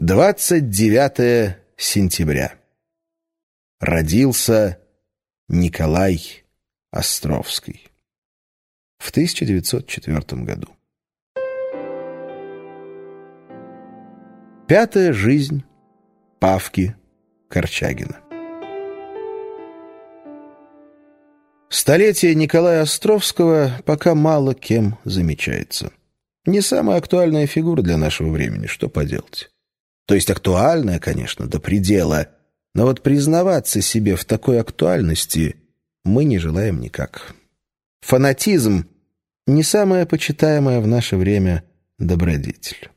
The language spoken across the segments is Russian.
29 сентября. Родился Николай Островский в 1904 году. Пятая жизнь Павки Корчагина. Столетие Николая Островского пока мало кем замечается. Не самая актуальная фигура для нашего времени, что поделать. То есть актуальная, конечно, до предела, но вот признаваться себе в такой актуальности мы не желаем никак. Фанатизм — не самая почитаемая в наше время добродетель.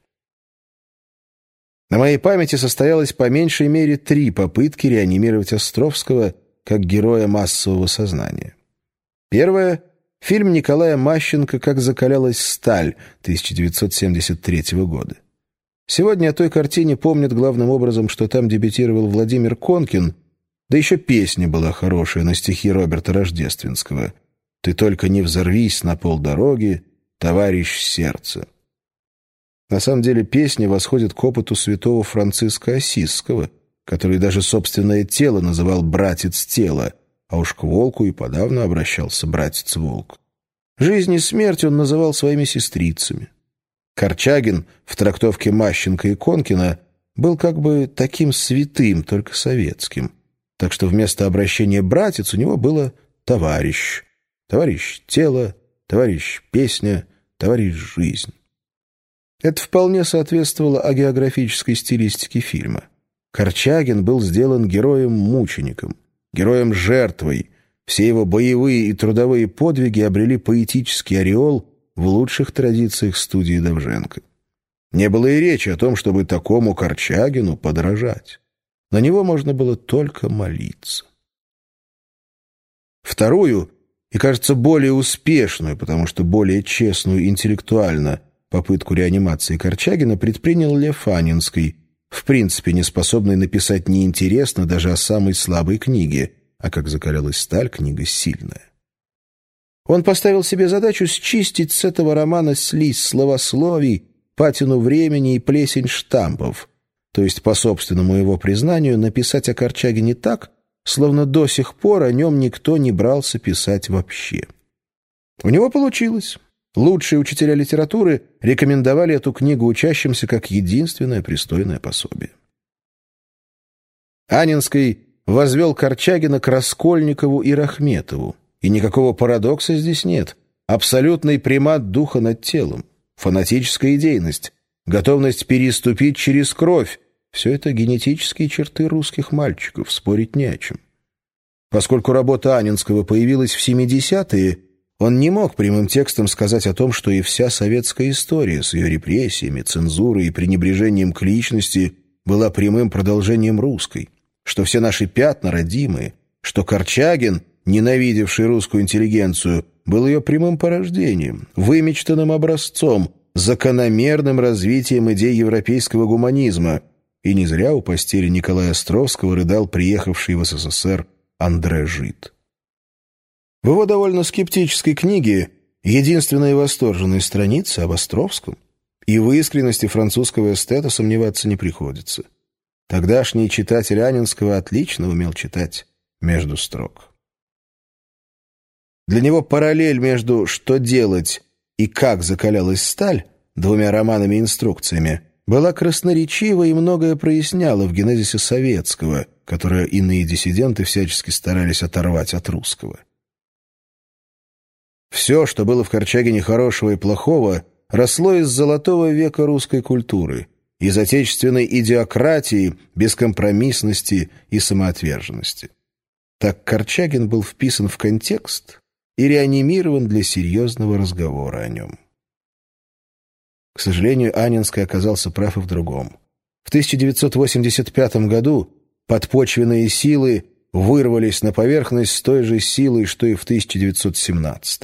На моей памяти состоялось по меньшей мере три попытки реанимировать Островского как героя массового сознания. Первое — фильм Николая Мащенко «Как закалялась сталь» 1973 года. Сегодня о той картине помнят главным образом, что там дебютировал Владимир Конкин, да еще песня была хорошая на стихи Роберта Рождественского «Ты только не взорвись на полдороги, товарищ сердца». На самом деле песня восходит к опыту святого Франциска Осисского, который даже собственное тело называл «братец тела», а уж к волку и подавно обращался братец-волк. Жизнь и смерть он называл своими сестрицами. Корчагин в трактовке Мащенко и Конкина был как бы таким святым, только советским. Так что вместо обращения «братец» у него было «товарищ». Товарищ тело, товарищ песня, товарищ жизнь. Это вполне соответствовало агеографической стилистике фильма. Корчагин был сделан героем-мучеником, героем-жертвой. Все его боевые и трудовые подвиги обрели поэтический ореол в лучших традициях студии Довженко. Не было и речи о том, чтобы такому Корчагину подражать. На него можно было только молиться. Вторую, и, кажется, более успешную, потому что более честную интеллектуально, попытку реанимации Корчагина предпринял Лев Анинский, в принципе не способный написать неинтересно даже о самой слабой книге, а как закалялась сталь, книга сильная. Он поставил себе задачу счистить с этого романа слизь словословий, патину времени и плесень штампов, то есть, по собственному его признанию, написать о Корчагине так, словно до сих пор о нем никто не брался писать вообще. У него получилось. Лучшие учителя литературы рекомендовали эту книгу учащимся как единственное пристойное пособие. Анинский возвел Корчагина к Раскольникову и Рахметову. И никакого парадокса здесь нет. Абсолютный примат духа над телом, фанатическая идейность, готовность переступить через кровь — все это генетические черты русских мальчиков, спорить не о чем. Поскольку работа Анинского появилась в 70-е, он не мог прямым текстом сказать о том, что и вся советская история с ее репрессиями, цензурой и пренебрежением к личности была прямым продолжением русской, что все наши пятна родимые, что Корчагин — ненавидевший русскую интеллигенцию, был ее прямым порождением, вымечтанным образцом, закономерным развитием идей европейского гуманизма. И не зря у постели Николая Островского рыдал приехавший в СССР Андре Жид. В его довольно скептической книге единственная восторженная страница об Островском, и в искренности французского эстета сомневаться не приходится. Тогдашний читатель Анинского отлично умел читать между строк. Для него параллель между «что делать» и «как закалялась сталь» двумя романами-инструкциями была красноречива и многое проясняла в генезисе советского, которое иные диссиденты всячески старались оторвать от русского. Все, что было в Корчагине хорошего и плохого, росло из золотого века русской культуры, из отечественной идиократии, бескомпромиссности и самоотверженности. Так Корчагин был вписан в контекст, и реанимирован для серьезного разговора о нем. К сожалению, Анинский оказался прав и в другом. В 1985 году подпочвенные силы вырвались на поверхность с той же силой, что и в 1917.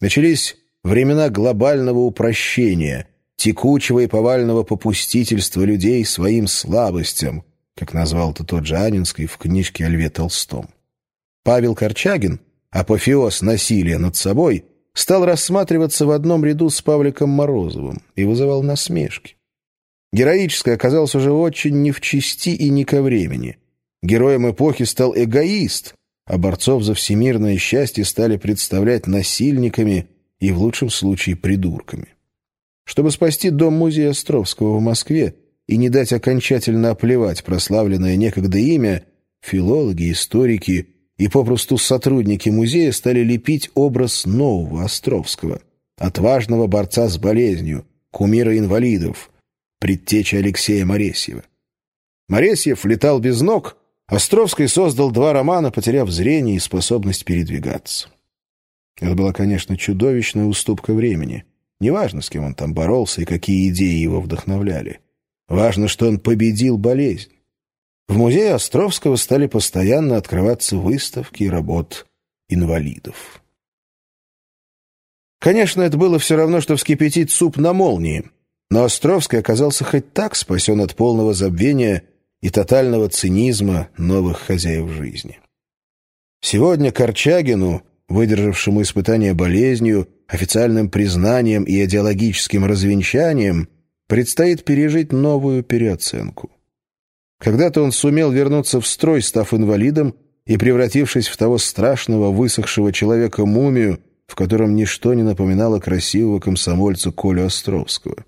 Начались времена глобального упрощения, текучего и повального попустительства людей своим слабостям, как назвал это тот же Анинский в книжке о Льве Толстом. Павел Корчагин апофеоз насилия над собой, стал рассматриваться в одном ряду с Павликом Морозовым и вызывал насмешки. Героическое оказалось уже очень не в чести и не ко времени. Героем эпохи стал эгоист, а борцов за всемирное счастье стали представлять насильниками и, в лучшем случае, придурками. Чтобы спасти дом-музей Островского в Москве и не дать окончательно оплевать прославленное некогда имя, филологи, историки и попросту сотрудники музея стали лепить образ нового Островского, отважного борца с болезнью, кумира инвалидов, предтеча Алексея Моресьева. Моресьев летал без ног, Островский создал два романа, потеряв зрение и способность передвигаться. Это была, конечно, чудовищная уступка времени — Неважно, с кем он там боролся и какие идеи его вдохновляли. Важно, что он победил болезнь. В музее Островского стали постоянно открываться выставки работ инвалидов. Конечно, это было все равно, что вскипятить суп на молнии, но Островский оказался хоть так спасен от полного забвения и тотального цинизма новых хозяев жизни. Сегодня Корчагину, выдержавшему испытание болезнью, официальным признанием и идеологическим развенчанием предстоит пережить новую переоценку. Когда-то он сумел вернуться в строй, став инвалидом и превратившись в того страшного высохшего человека-мумию, в котором ничто не напоминало красивого комсомольца Колю Островского.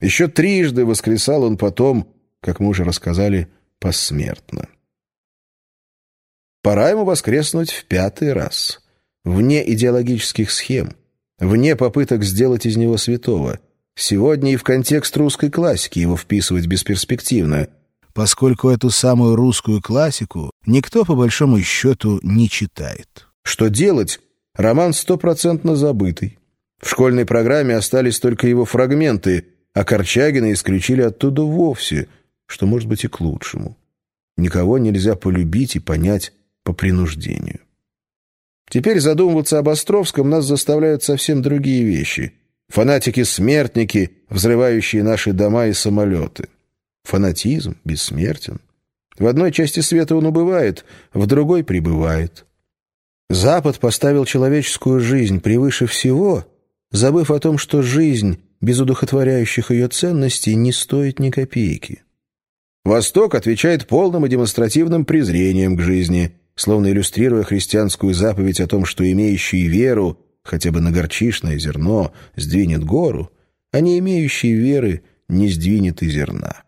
Еще трижды воскресал он потом, как мы уже рассказали, посмертно. Пора ему воскреснуть в пятый раз, вне идеологических схем, вне попыток сделать из него святого. Сегодня и в контекст русской классики его вписывать бесперспективно, поскольку эту самую русскую классику никто, по большому счету, не читает. Что делать? Роман стопроцентно забытый. В школьной программе остались только его фрагменты, а Корчагина исключили оттуда вовсе, что может быть и к лучшему. Никого нельзя полюбить и понять по принуждению. Теперь задумываться об Островском нас заставляют совсем другие вещи. Фанатики-смертники, взрывающие наши дома и самолеты. Фанатизм бессмертен. В одной части света он убывает, в другой пребывает. Запад поставил человеческую жизнь превыше всего, забыв о том, что жизнь без удухотворяющих ее ценностей не стоит ни копейки. Восток отвечает полным и демонстративным презрением к жизни – словно иллюстрируя христианскую заповедь о том, что имеющий веру, хотя бы на горчишное зерно, сдвинет гору, а не имеющий веры не сдвинет и зерна.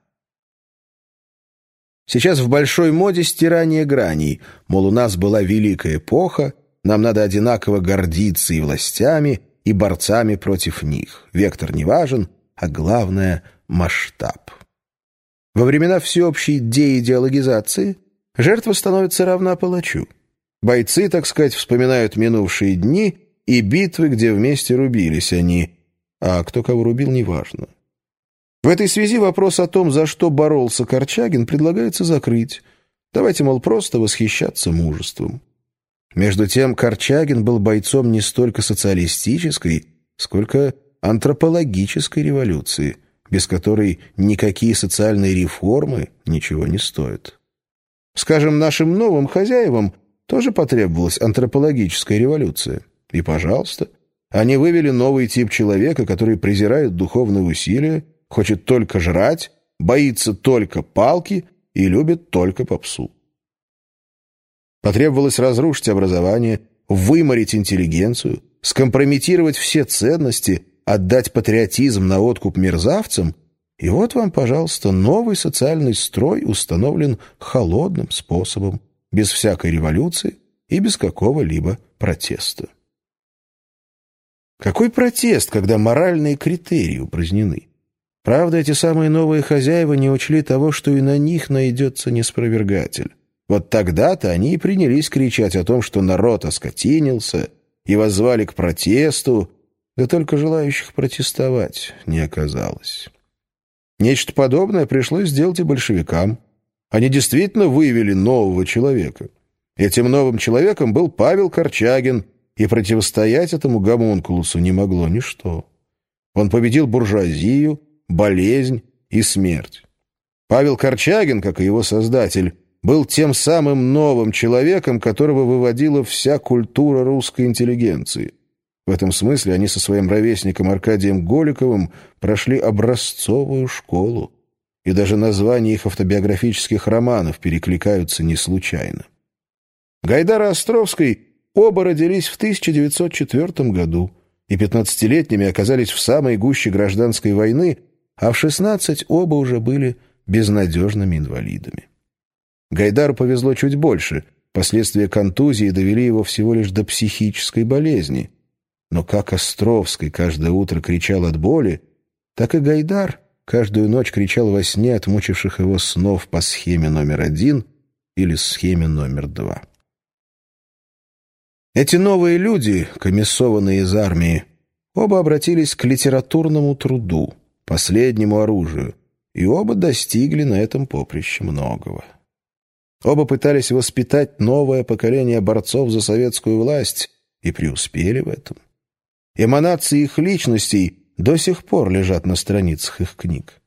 Сейчас в большой моде стирание граней, мол, у нас была великая эпоха, нам надо одинаково гордиться и властями, и борцами против них. Вектор не важен, а главное — масштаб. Во времена всеобщей деидеологизации – жертва становится равна палачу. Бойцы, так сказать, вспоминают минувшие дни и битвы, где вместе рубились они, а кто кого рубил, неважно. В этой связи вопрос о том, за что боролся Корчагин, предлагается закрыть. Давайте, мол, просто восхищаться мужеством. Между тем, Корчагин был бойцом не столько социалистической, сколько антропологической революции, без которой никакие социальные реформы ничего не стоят. Скажем, нашим новым хозяевам тоже потребовалась антропологическая революция. И, пожалуйста, они вывели новый тип человека, который презирает духовные усилия, хочет только жрать, боится только палки и любит только попсу. Потребовалось разрушить образование, выморить интеллигенцию, скомпрометировать все ценности, отдать патриотизм на откуп мерзавцам и вот вам, пожалуйста, новый социальный строй установлен холодным способом, без всякой революции и без какого-либо протеста. Какой протест, когда моральные критерии упразднены? Правда, эти самые новые хозяева не учли того, что и на них найдется неспровергатель. Вот тогда-то они и принялись кричать о том, что народ оскотинился, и воззвали к протесту, да только желающих протестовать не оказалось. Нечто подобное пришлось сделать и большевикам. Они действительно вывели нового человека. Этим новым человеком был Павел Корчагин, и противостоять этому гомункулусу не могло ничто. Он победил буржуазию, болезнь и смерть. Павел Корчагин, как и его создатель, был тем самым новым человеком, которого выводила вся культура русской интеллигенции. В этом смысле они со своим ровесником Аркадием Голиковым прошли образцовую школу, и даже названия их автобиографических романов перекликаются не случайно. Гайдар и Островский оба родились в 1904 году и 15-летними оказались в самой гуще гражданской войны, а в 16 оба уже были безнадежными инвалидами. Гайдару повезло чуть больше, последствия контузии довели его всего лишь до психической болезни. Но как Островский каждое утро кричал от боли, так и Гайдар каждую ночь кричал во сне от мучивших его снов по схеме номер один или схеме номер два. Эти новые люди, комиссованные из армии, оба обратились к литературному труду, последнему оружию, и оба достигли на этом поприще многого. Оба пытались воспитать новое поколение борцов за советскую власть и преуспели в этом. Эманации их личностей до сих пор лежат на страницах их книг.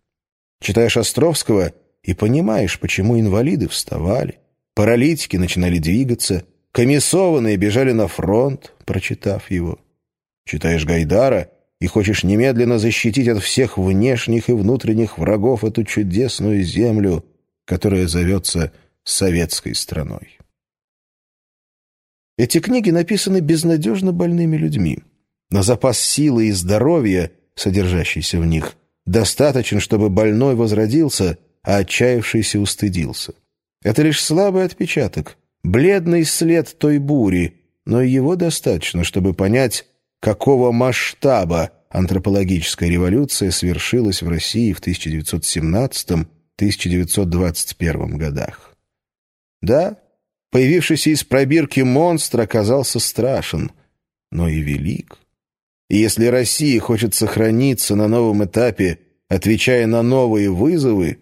Читаешь Островского и понимаешь, почему инвалиды вставали, паралитики начинали двигаться, Комиссованные бежали на фронт, прочитав его. Читаешь Гайдара и хочешь немедленно защитить от всех внешних и внутренних врагов эту чудесную землю, которая зовется советской страной. Эти книги написаны безнадежно больными людьми. На запас силы и здоровья, содержащийся в них, достаточно, чтобы больной возродился, а отчаявшийся устыдился. Это лишь слабый отпечаток, бледный след той бури, но его достаточно, чтобы понять, какого масштаба антропологическая революция свершилась в России в 1917-1921 годах. Да, появившийся из пробирки монстр оказался страшен, но и велик. И если Россия хочет сохраниться на новом этапе, отвечая на новые вызовы,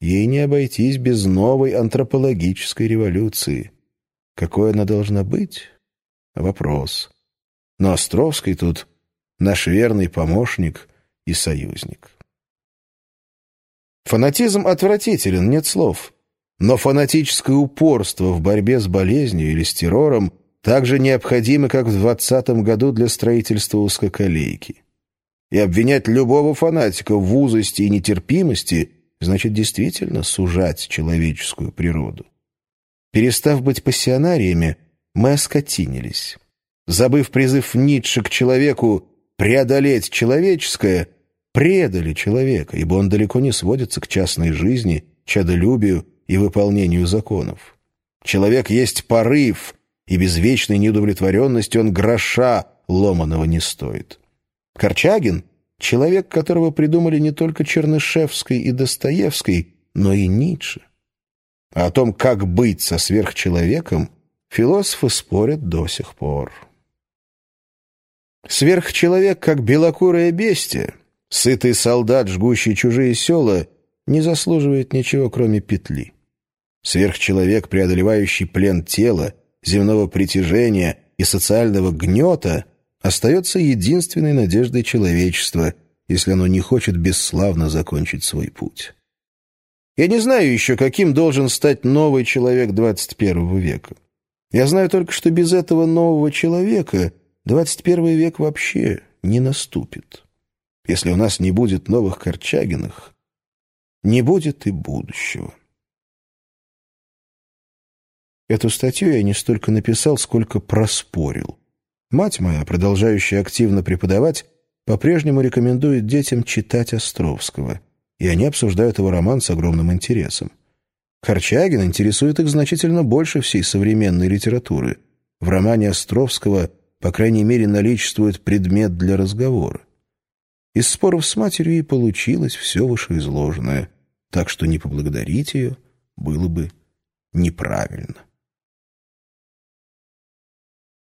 ей не обойтись без новой антропологической революции – какой она должна быть? Вопрос. Но Островский тут наш верный помощник и союзник. Фанатизм отвратителен, нет слов. Но фанатическое упорство в борьбе с болезнью или с террором также необходимо, как в двадцатом году для строительства узкоколейки. И обвинять любого фанатика в узости и нетерпимости значит действительно сужать человеческую природу. Перестав быть пассионариями, мы оскотинились. Забыв призыв Ницше к человеку преодолеть человеческое, предали человека, ибо он далеко не сводится к частной жизни, чадолюбию и выполнению законов. Человек есть порыв, и без вечной неудовлетворенности он гроша ломаного не стоит. Корчагин — человек, которого придумали не только Чернышевской и Достоевской, но и Ницше. А о том, как быть со сверхчеловеком, философы спорят до сих пор. Сверхчеловек, как белокурое бестие, сытый солдат, жгущий чужие села, не заслуживает ничего, кроме петли. Сверхчеловек, преодолевающий плен тела, земного притяжения и социального гнета, остается единственной надеждой человечества, если оно не хочет бесславно закончить свой путь. Я не знаю еще, каким должен стать новый человек 21 века. Я знаю только, что без этого нового человека 21 век вообще не наступит. Если у нас не будет новых Корчагиных, не будет и будущего. Эту статью я не столько написал, сколько проспорил. Мать моя, продолжающая активно преподавать, по-прежнему рекомендует детям читать Островского — и они обсуждают его роман с огромным интересом. Корчагин интересует их значительно больше всей современной литературы. В романе Островского, по крайней мере, наличествует предмет для разговора. Из споров с матерью и получилось все вышеизложенное, так что не поблагодарить ее было бы неправильно.